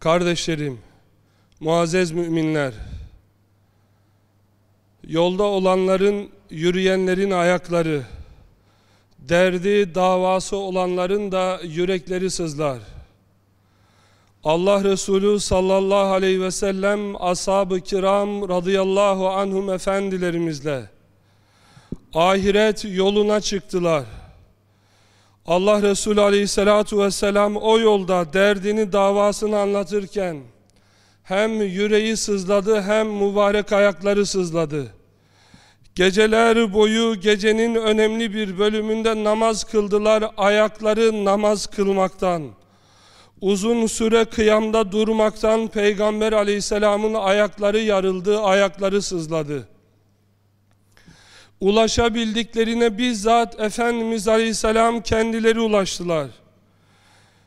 Kardeşlerim, muazzez müminler, yolda olanların, yürüyenlerin ayakları, derdi, davası olanların da yürekleri sızlar. Allah Resulü sallallahu aleyhi ve sellem ashab-ı kiram radıyallahu anhum efendilerimizle ahiret yoluna çıktılar. Allah Resulü aleyhissalatu vesselam o yolda derdini davasını anlatırken hem yüreği sızladı hem mübarek ayakları sızladı. Geceler boyu gecenin önemli bir bölümünde namaz kıldılar ayakları namaz kılmaktan. Uzun süre kıyamda durmaktan Peygamber aleyhisselamın ayakları yarıldı, ayakları sızladı ulaşabildiklerine bizzat Efendimiz Aleyhisselam kendileri ulaştılar.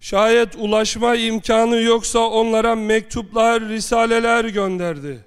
Şayet ulaşma imkanı yoksa onlara mektuplar, risaleler gönderdi.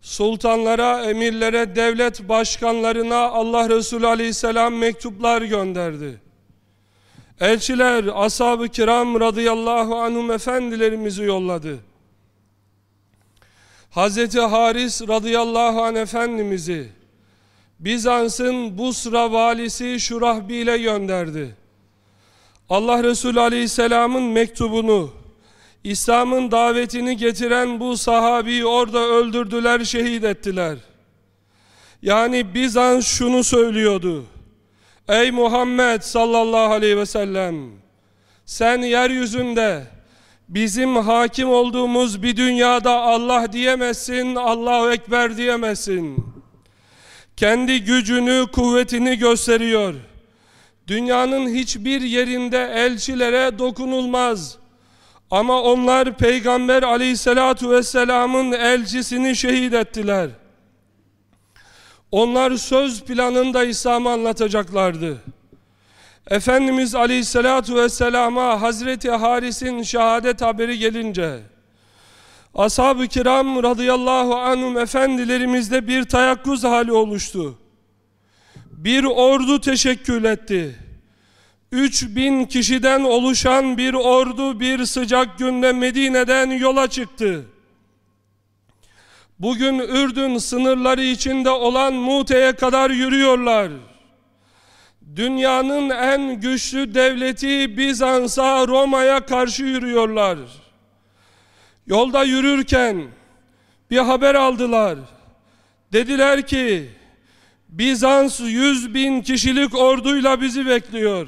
Sultanlara, emirlere, devlet başkanlarına Allah Resulü Aleyhisselam mektuplar gönderdi. Elçiler, ashab-ı kiram radıyallahu anhum efendilerimizi yolladı. Hazreti Haris radıyallahu anh efendimizi, Bizans'ın Busra valisi Şurahbil'e gönderdi. Allah Resulü Aleyhisselam'ın mektubunu, İslam'ın davetini getiren bu sahabiyi orada öldürdüler, şehit ettiler. Yani Bizans şunu söylüyordu. Ey Muhammed sallallahu aleyhi ve sellem, sen yeryüzünde bizim hakim olduğumuz bir dünyada Allah diyemezsin, Allahu Ekber diyemezsin kendi gücünü, kuvvetini gösteriyor. Dünyanın hiçbir yerinde elçilere dokunulmaz. Ama onlar Peygamber aleyhissalatu vesselamın elçisini şehit ettiler. Onlar söz planında İslam'ı anlatacaklardı. Efendimiz aleyhissalatu vesselama Hazreti Haris'in şehadet haberi gelince Ashab-ı kiram radıyallahu anhum efendilerimizde bir tayakkuz hali oluştu. Bir ordu teşekkül etti. 3000 kişiden oluşan bir ordu bir sıcak günde Medine'den yola çıktı. Bugün Ürdün sınırları içinde olan Mute'ye kadar yürüyorlar. Dünyanın en güçlü devleti Bizans'a, Roma'ya karşı yürüyorlar. Yolda yürürken bir haber aldılar. Dediler ki Bizans yüz bin kişilik orduyla bizi bekliyor.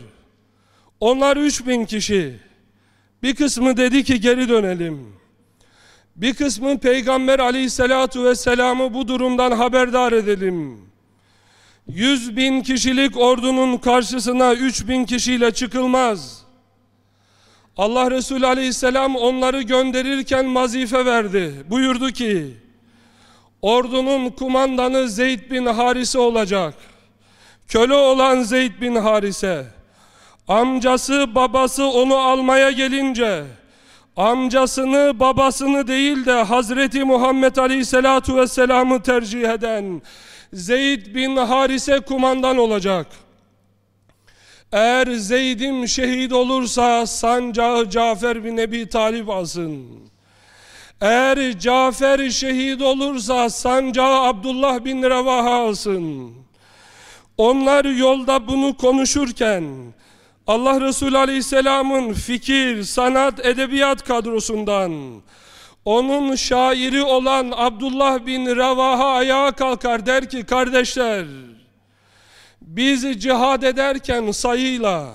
Onlar üç bin kişi. Bir kısmı dedi ki geri dönelim. Bir kısmı Peygamber aleyhissalatu vesselam'ı bu durumdan haberdar edelim. Yüz bin kişilik ordunun karşısına üç bin kişiyle çıkılmaz. Allah Resulü Aleyhisselam onları gönderirken vazife verdi. Buyurdu ki, ordunun kumandanı Zeyd bin Harise olacak. Köle olan Zeyd bin Harise, amcası babası onu almaya gelince, amcasını babasını değil de Hazreti Muhammed Aleyhisselatu Vesselam'ı tercih eden Zeyd bin Harise kumandan olacak.'' Eğer Zeyd'im şehit olursa sancağı Cafer bin Ebi Talip alsın. Eğer Cafer şehit olursa sancağı Abdullah bin Revaha alsın. Onlar yolda bunu konuşurken Allah Resulü Aleyhisselam'ın fikir, sanat, edebiyat kadrosundan onun şairi olan Abdullah bin Revaha ayağa kalkar der ki kardeşler biz cihad ederken sayıyla,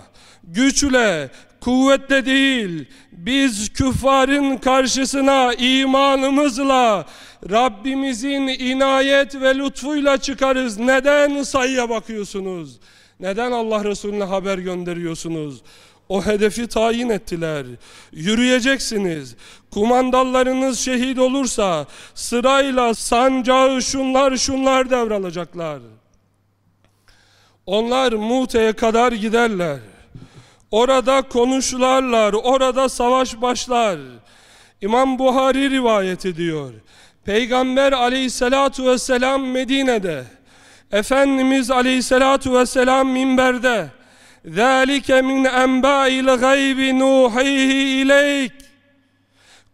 güçle, kuvvetle değil, biz küffarın karşısına imanımızla, Rabbimizin inayet ve lütfuyla çıkarız. Neden sayıya bakıyorsunuz? Neden Allah Resulüne haber gönderiyorsunuz? O hedefi tayin ettiler. Yürüyeceksiniz. Kumandallarınız şehit olursa sırayla sancağı şunlar şunlar devralacaklar. Onlar Mute'ye kadar giderler. Orada konuşlarlar, orada savaş başlar. İmam Buhari rivayet ediyor. Peygamber aleyhissalatu vesselam Medine'de. Efendimiz aleyhissalatu vesselam minberde. ذَٰلِكَ مِنْ اَنْبَاءِ الْغَيْبِ نُوحِيهِ اِلَيْكِ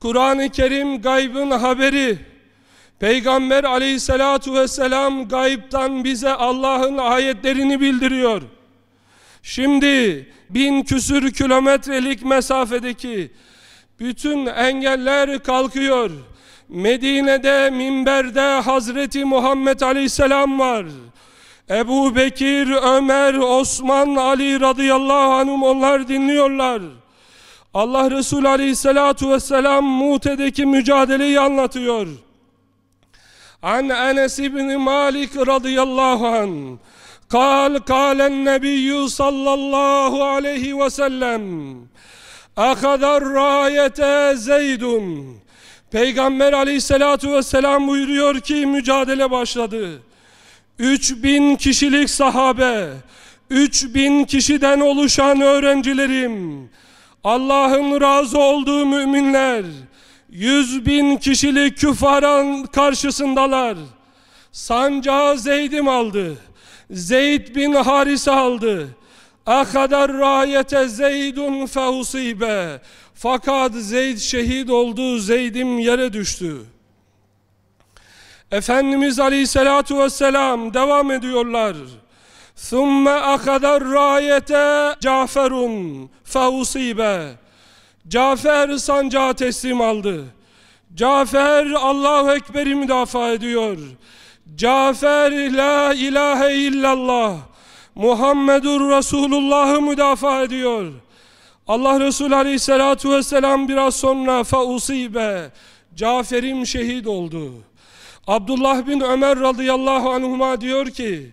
Kur'an-ı Kerim gaybın haberi. Peygamber aleyhissalatu vesselam gaybtan bize Allah'ın ayetlerini bildiriyor. Şimdi bin küsür kilometrelik mesafedeki bütün engeller kalkıyor. Medine'de minberde Hazreti Muhammed Aleyhisselam var. Ebu Bekir, Ömer, Osman, Ali radıyallahu anhum onlar dinliyorlar. Allah Resulü Aleyhisselatu vesselam Mute'deki mücadeleyi anlatıyor. An Enes İbni Malik radıyallahu anh قال قال النبي صلى الله عليه وسلم أخذ الراية زيد Peygamber aleyhissalatu vesselam buyuruyor ki mücadele başladı. 3000 kişilik sahabe, 3000 kişiden oluşan öğrencilerim, Allah'ın razı olduğu müminler, 100 bin kişilik küfaran karşısındalar. Sancağı Zeyd'im aldı. Zeyd bin Haris aldı. Akadar rayete Zeydun fehusibe. Fakat Zeyd şehit oldu, Zeyd'im yere düştü. Efendimiz Aleyhisselatu Vesselam devam ediyorlar. ثُمَّ أَخَذَ الرَّايَةَ جَعْفَرٌ فَاُصِيبَ Cafer sancağı teslim aldı. Cafer Allahu Ekber'i müdafaa ediyor. Cafer la ilahe illallah Muhammedur Resulullah'ı müdafaa ediyor. Allah Resulü Aleyhisselatü Vesselam biraz sonra fausibe Cafer'im şehit oldu. Abdullah bin Ömer radıyallahu anhuma diyor ki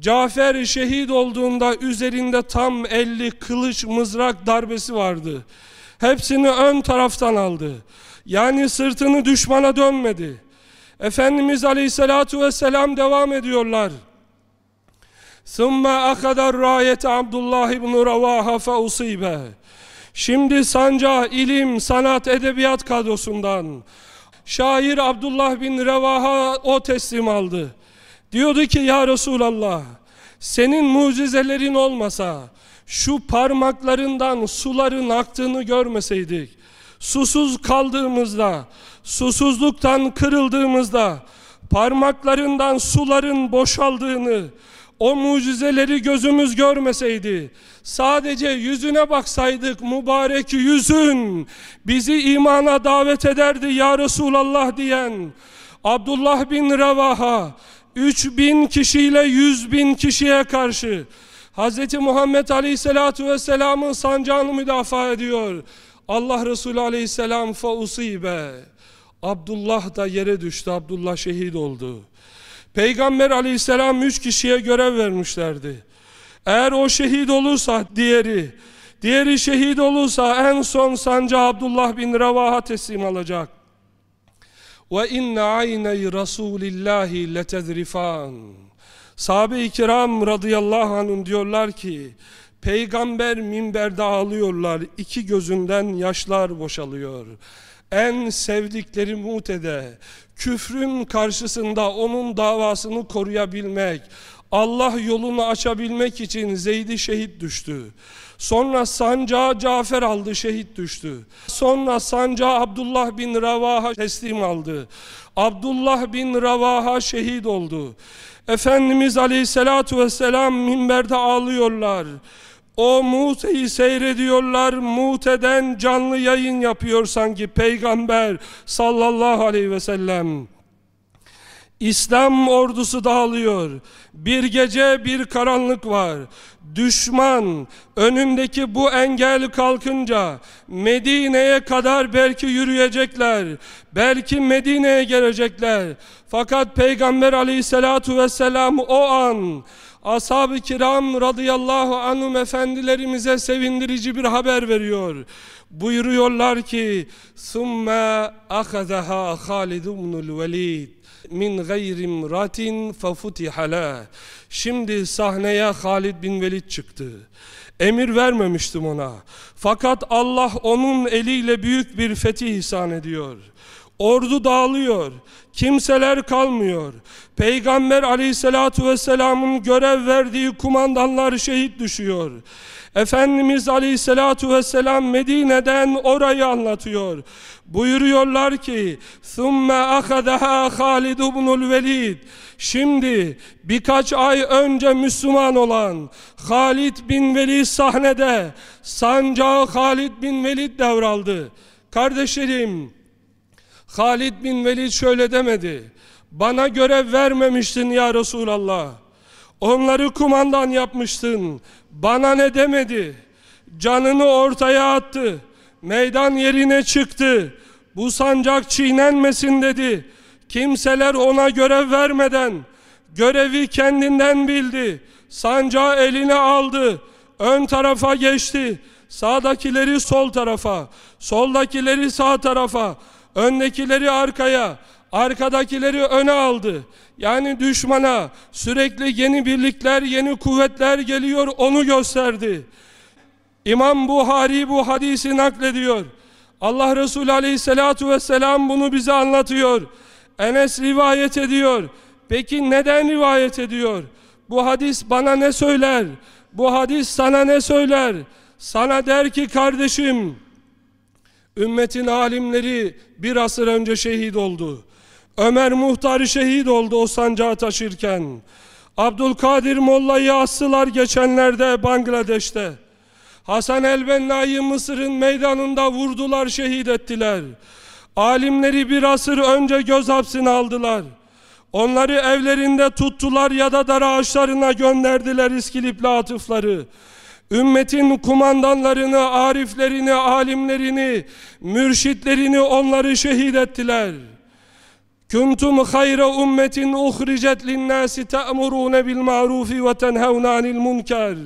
Cafer şehit olduğunda üzerinde tam 50 kılıç mızrak darbesi vardı Hepsini ön taraftan aldı. Yani sırtını düşmana dönmedi. Efendimiz Aleyhisselatu Vesselam devam ediyorlar. ثُمَّ أَخَذَ الرَّايَةَ Abdullah ibn Ravaha فَاُصِيبَ Şimdi sancağı ilim, sanat, edebiyat kadrosundan şair Abdullah bin Revaha o teslim aldı. Diyordu ki ya Resulallah senin mucizelerin olmasa şu parmaklarından suların aktığını görmeseydik susuz kaldığımızda susuzluktan kırıldığımızda parmaklarından suların boşaldığını o mucizeleri gözümüz görmeseydi, sadece yüzüne baksaydık mübarek yüzün bizi imana davet ederdi ya Resulallah diyen Abdullah bin Revaha 3000 kişiyle 100 bin kişiye karşı Hz. Muhammed Aleyhisselatü Vesselam'ın sancağını müdafaa ediyor. Allah Resulü Aleyhisselam fa usibe. Abdullah da yere düştü. Abdullah şehit oldu. Peygamber aleyhisselam üç kişiye görev vermişlerdi. Eğer o şehit olursa diğeri, diğeri şehit olursa en son sancı Abdullah bin Revaha teslim alacak. Ve inne ayney Resulillahi letezrifan. Sahabe-i kiram radıyallahu anhum diyorlar ki, Peygamber minberde ağlıyorlar, iki gözünden yaşlar boşalıyor. En sevdikleri Mute'de, küfrün karşısında onun davasını koruyabilmek, Allah yolunu açabilmek için Zeyd'i şehit düştü. Sonra sancağı Cafer aldı, şehit düştü. Sonra sancağı Abdullah bin Ravaha teslim aldı. Abdullah bin Ravaha şehit oldu. Efendimiz Aleyhisselatu Vesselam minberde ağlıyorlar. O Mute'yi seyrediyorlar. Mute'den canlı yayın yapıyor sanki Peygamber sallallahu aleyhi ve sellem. İslam ordusu dağılıyor. Bir gece bir karanlık var. Düşman önündeki bu engel kalkınca Medine'ye kadar belki yürüyecekler. Belki Medine'ye gelecekler. Fakat Peygamber aleyhissalatu vesselam o an ashab-ı kiram radıyallahu anhum efendilerimize sevindirici bir haber veriyor. Buyuruyorlar ki ثُمَّ أَخَذَهَا خَالِدُ بْنُ الْوَلِيدِ min gayrim ratin fafutiha Şimdi sahneye Halid bin Velid çıktı. Emir vermemiştim ona. Fakat Allah onun eliyle büyük bir fetih ihsan ediyor. Ordu dağılıyor. Kimseler kalmıyor. Peygamber aleyhissalatu vesselamın görev verdiği kumandanlar şehit düşüyor. Efendimiz Aleyhisselatu Vesselam Medine'den orayı anlatıyor. Buyuruyorlar ki ثُمَّ أَخَذَهَا خَالِدُ بْنُ الْوَلِيدِ Şimdi birkaç ay önce Müslüman olan Halid bin Velid sahnede sancağı Halid bin Velid devraldı. Kardeşlerim Halid bin Velid şöyle demedi. Bana görev vermemiştin ya Resulallah. Onları kumandan yapmıştın. Bana ne demedi? Canını ortaya attı. Meydan yerine çıktı. Bu sancak çiğnenmesin dedi. Kimseler ona görev vermeden görevi kendinden bildi. Sancağı eline aldı. Ön tarafa geçti. Sağdakileri sol tarafa, soldakileri sağ tarafa, öndekileri arkaya, arkadakileri öne aldı. Yani düşmana sürekli yeni birlikler, yeni kuvvetler geliyor onu gösterdi. İmam Buhari bu hadisi naklediyor. Allah Resulü Aleyhisselatu Vesselam bunu bize anlatıyor. Enes rivayet ediyor. Peki neden rivayet ediyor? Bu hadis bana ne söyler? Bu hadis sana ne söyler? Sana der ki kardeşim, ümmetin alimleri bir asır önce şehit oldu. Ömer Muhtar şehit oldu o sancağı taşırken. Abdülkadir Molla'yı astılar geçenlerde Bangladeş'te. Hasan el-Benna'yı Mısır'ın meydanında vurdular, şehit ettiler. Alimleri bir asır önce göz hapsine aldılar. Onları evlerinde tuttular ya da dar ağaçlarına gönderdiler iskilipli atıfları. Ümmetin kumandanlarını, ariflerini, alimlerini, mürşitlerini onları şehit ettiler. Ummetin uhricet linnâsi te'murûne bil ma'rufi ve tenhevne anil munker.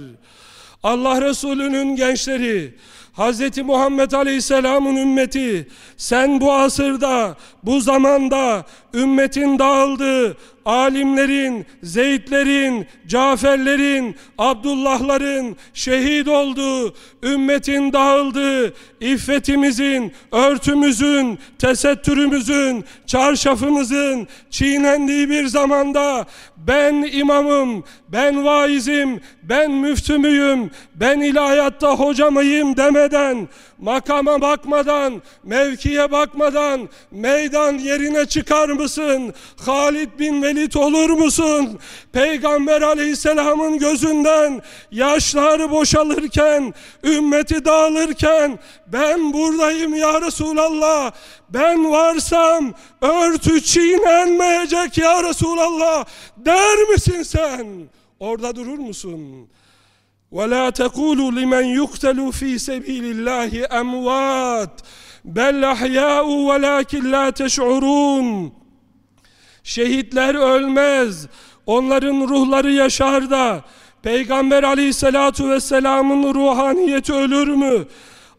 Allah Resulü'nün gençleri, Hz. Muhammed Aleyhisselam'ın ümmeti, sen bu asırda, bu zamanda ümmetin dağıldığı, alimlerin, Zeydlerin, Caferlerin, Abdullahların şehit olduğu, ümmetin dağıldığı, iffetimizin, örtümüzün, tesettürümüzün, çarşafımızın çiğnendiği bir zamanda ben imamım, ben vaizim, ben müftümüyüm, ben ilahiyatta hocamıyım demeden, makama bakmadan, mevkiye bakmadan meydan yerine çıkar mısın? Halid bin Velid olur musun? Peygamber aleyhisselamın gözünden yaşlar boşalırken, ümmeti dağılırken ben buradayım ya Resulallah. Ben varsam örtü çiğnenmeyecek ya Resulallah der misin sen? Orada durur musun? ولا تقولوا لمن يقتل في سبيل الله أموات بل أحياء ولكن لا تشعرون Şehitler ölmez. Onların ruhları yaşar da. Peygamber aleyhissalatu vesselamın ruhaniyeti ölür mü?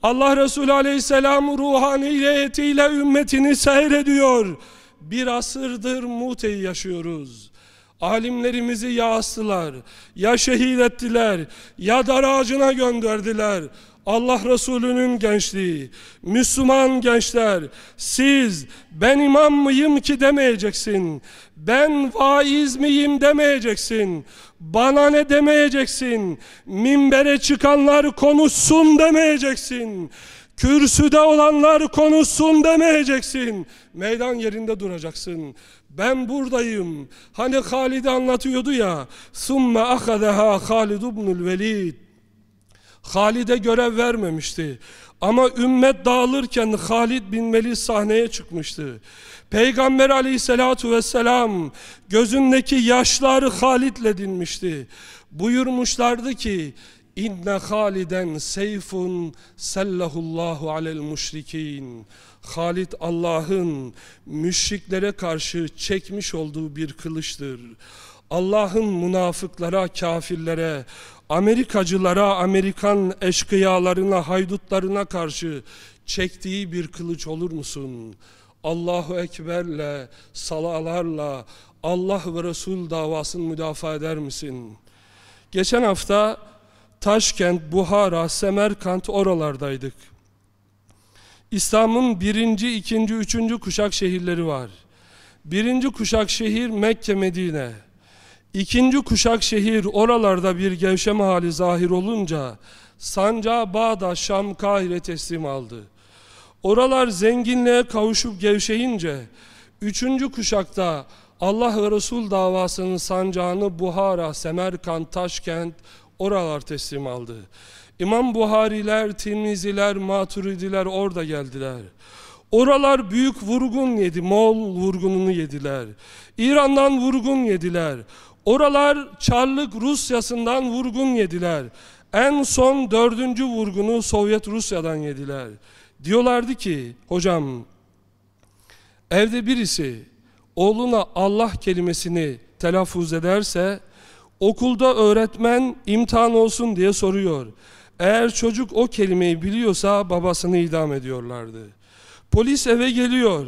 Allah Resulü aleyhisselam ruhaniyetiyle ümmetini seyrediyor. Bir asırdır Mute'yi yaşıyoruz. Alimlerimizi ya astılar, ya şehit ettiler, ya dar ağacına gönderdiler. Allah Resulü'nün gençliği, Müslüman gençler, siz ben imam mıyım ki demeyeceksin. Ben vaiz miyim demeyeceksin. Bana ne demeyeceksin. Minbere çıkanlar konuşsun demeyeceksin. Kürsüde olanlar konuşsun demeyeceksin. Meydan yerinde duracaksın. Ben buradayım. Hani Halid anlatıyordu ya. Summe ahadaha Halid ibnül Velid. Halid'e görev vermemişti. Ama ümmet dağılırken Halid bin Velid sahneye çıkmıştı. Peygamber aleyhissalatu vesselam gözündeki yaşları Halid'le dinmişti. Buyurmuşlardı ki İnne Haliden seyfun sellahullahu alel müşrikin. Halid Allah'ın müşriklere karşı çekmiş olduğu bir kılıçtır. Allah'ın münafıklara, kafirlere, Amerikacılara, Amerikan eşkıyalarına, haydutlarına karşı çektiği bir kılıç olur musun? Allahu Ekber'le, salalarla Allah ve Resul davasını müdafaa eder misin? Geçen hafta Taşkent, Buhara, Semerkant oralardaydık. İslam'ın birinci, ikinci, üçüncü kuşak şehirleri var. Birinci kuşak şehir Mekke, Medine. İkinci kuşak şehir oralarda bir gevşeme hali zahir olunca sancağı Bağdat, Şam, Kahire teslim aldı. Oralar zenginliğe kavuşup gevşeyince, üçüncü kuşakta Allah ve Resul davasının sancağını Buhara, Semerkant, Taşkent, oralar teslim aldı. İmam Buhariler, Tirmiziler, Maturidiler orada geldiler. Oralar büyük vurgun yedi, Moğol vurgununu yediler. İran'dan vurgun yediler. Oralar Çarlık Rusyası'ndan vurgun yediler. En son dördüncü vurgunu Sovyet Rusya'dan yediler. Diyorlardı ki, hocam evde birisi oğluna Allah kelimesini telaffuz ederse okulda öğretmen imtihan olsun diye soruyor. Eğer çocuk o kelimeyi biliyorsa babasını idam ediyorlardı. Polis eve geliyor.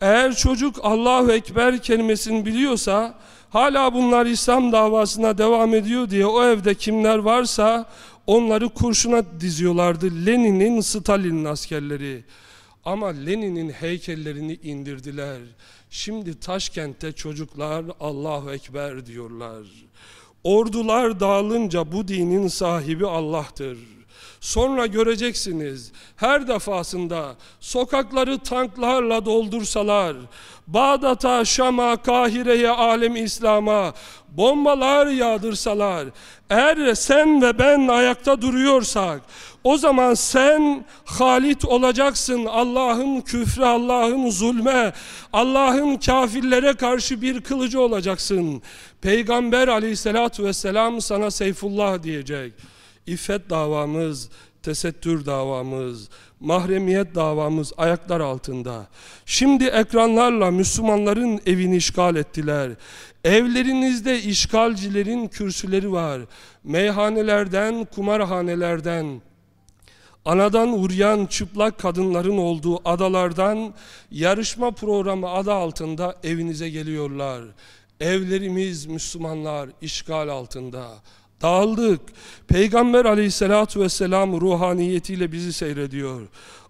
Eğer çocuk Allahu Ekber kelimesini biliyorsa hala bunlar İslam davasına devam ediyor diye o evde kimler varsa onları kurşuna diziyorlardı. Lenin'in, Stalin'in askerleri. Ama Lenin'in heykellerini indirdiler. Şimdi Taşkent'te çocuklar Allahu Ekber diyorlar. Ordular dağılınca bu dinin sahibi Allah'tır. Sonra göreceksiniz her defasında sokakları tanklarla doldursalar, Bağdat'a, Şam'a, Kahire'ye, alem İslam'a bombalar yağdırsalar, eğer sen ve ben ayakta duruyorsak, o zaman sen halit olacaksın Allah'ın küfre, Allah'ın zulme, Allah'ın kafirlere karşı bir kılıcı olacaksın. Peygamber aleyhissalatü vesselam sana Seyfullah diyecek. İffet davamız, tesettür davamız, mahremiyet davamız ayaklar altında. Şimdi ekranlarla Müslümanların evini işgal ettiler. Evlerinizde işgalcilerin kürsüleri var. Meyhanelerden, kumarhanelerden, anadan uğrayan çıplak kadınların olduğu adalardan yarışma programı adı altında evinize geliyorlar. Evlerimiz Müslümanlar işgal altında. Dağıldık. Peygamber aleyhissalatu vesselam ruhaniyetiyle bizi seyrediyor.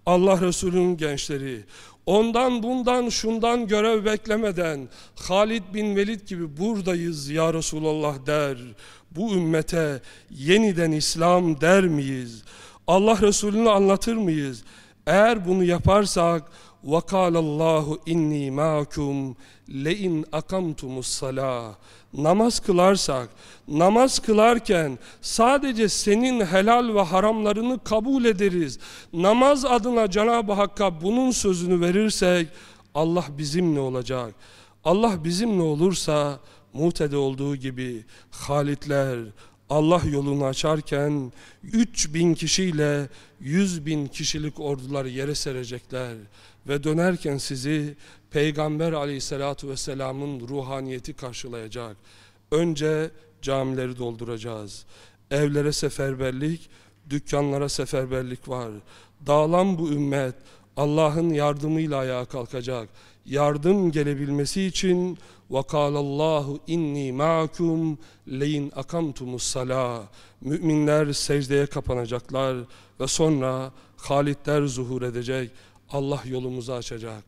Allah Resulü'nün gençleri. Ondan bundan şundan görev beklemeden Halid bin Velid gibi buradayız ya Resulallah der. Bu ümmete yeniden İslam der miyiz? Allah Resulü'nü anlatır mıyız? Eğer bunu yaparsak وَقَالَ اللّٰهُ اِنِّي مَاكُمْ لَاِنْ اَقَمْتُمُ الصَّلَاةِ Namaz kılarsak, namaz kılarken sadece senin helal ve haramlarını kabul ederiz. Namaz adına Cenab-ı Hakk'a bunun sözünü verirsek Allah bizimle olacak. Allah bizimle olursa Mute'de olduğu gibi Halitler, Allah yolunu açarken 3000 kişiyle 100 bin kişilik ordular yere serecekler ve dönerken sizi Peygamber aleyhissalatu vesselamın ruhaniyeti karşılayacak. Önce camileri dolduracağız. Evlere seferberlik, dükkanlara seferberlik var. Dağılan bu ümmet Allah'ın yardımıyla ayağa kalkacak Yardım gelebilmesi için وَقَالَ اللّٰهُ اِنِّي مَعَكُمْ leyin akamtumus sala. Müminler secdeye kapanacaklar ve sonra Halitler zuhur edecek. Allah yolumuzu açacak.